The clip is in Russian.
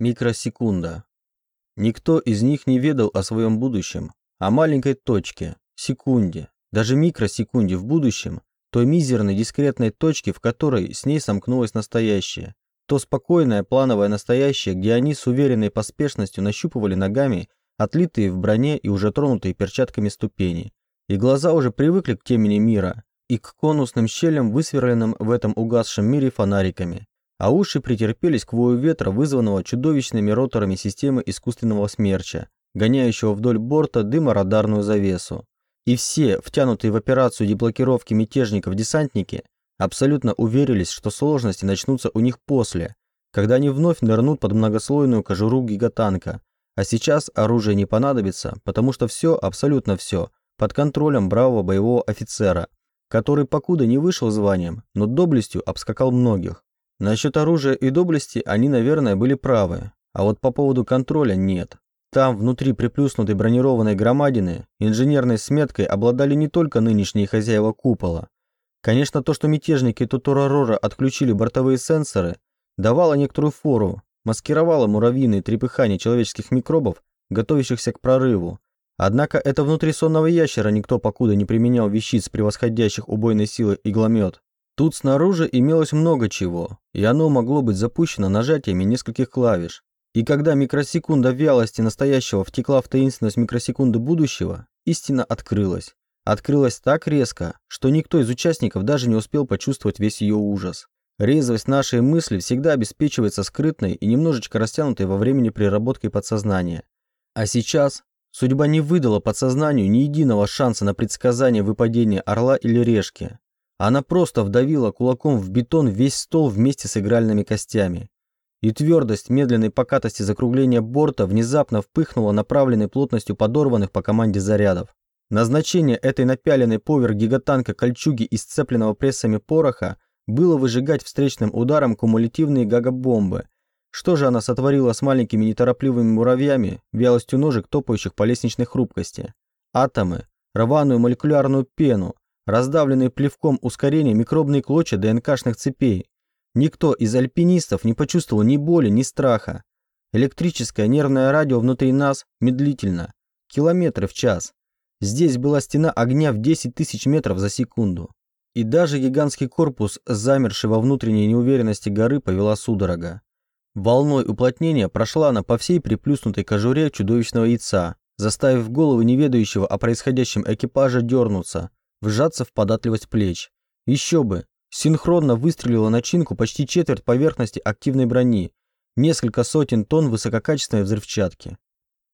Микросекунда. Никто из них не ведал о своем будущем, о маленькой точке, секунде, даже микросекунде в будущем, той мизерной дискретной точке, в которой с ней сомкнулось настоящее. То спокойное плановое настоящее, где они с уверенной поспешностью нащупывали ногами отлитые в броне и уже тронутые перчатками ступени. И глаза уже привыкли к темени мира и к конусным щелям, высверленным в этом угасшем мире фонариками а уши претерпелись к вою ветра, вызванного чудовищными роторами системы искусственного смерча, гоняющего вдоль борта дыморадарную завесу. И все, втянутые в операцию деблокировки мятежников-десантники, абсолютно уверились, что сложности начнутся у них после, когда они вновь нырнут под многослойную кожуру гигатанка. А сейчас оружие не понадобится, потому что все, абсолютно все, под контролем бравого боевого офицера, который покуда не вышел званием, но доблестью обскакал многих. Насчет оружия и доблести они, наверное, были правы, а вот по поводу контроля нет. Там, внутри приплюснутой бронированной громадины, инженерной сметкой обладали не только нынешние хозяева купола. Конечно, то, что мятежники Тутурарора отключили бортовые сенсоры, давало некоторую фору, маскировало муравьиные трепыхания человеческих микробов, готовящихся к прорыву. Однако это внутри сонного ящера никто покуда не применял вещиц, превосходящих убойной силы игломет. Тут снаружи имелось много чего, и оно могло быть запущено нажатиями нескольких клавиш. И когда микросекунда вялости настоящего втекла в таинственность микросекунды будущего, истина открылась. Открылась так резко, что никто из участников даже не успел почувствовать весь ее ужас. Резвость нашей мысли всегда обеспечивается скрытной и немножечко растянутой во времени приработкой подсознания. А сейчас судьба не выдала подсознанию ни единого шанса на предсказание выпадения орла или решки, она просто вдавила кулаком в бетон весь стол вместе с игральными костями. И твердость медленной покатости закругления борта внезапно впыхнула направленной плотностью подорванных по команде зарядов. Назначение этой напяленной поверх гигатанка кольчуги из сцепленного прессами пороха было выжигать встречным ударом кумулятивные гагабомбы. Что же она сотворила с маленькими неторопливыми муравьями, вялостью ножек, топающих по лестничной хрупкости? Атомы, рваную молекулярную пену, раздавленные плевком ускорения микробные клочья ДНКшных цепей. Никто из альпинистов не почувствовал ни боли, ни страха. Электрическое нервное радио внутри нас медлительно. Километры в час. Здесь была стена огня в 10 тысяч метров за секунду. И даже гигантский корпус, замерший во внутренней неуверенности горы, повела судорога. Волной уплотнения прошла она по всей приплюснутой кожуре чудовищного яйца, заставив голову неведающего о происходящем экипажа дернуться, вжаться в податливость плеч. Еще бы! Синхронно выстрелила начинку почти четверть поверхности активной брони, несколько сотен тонн высококачественной взрывчатки.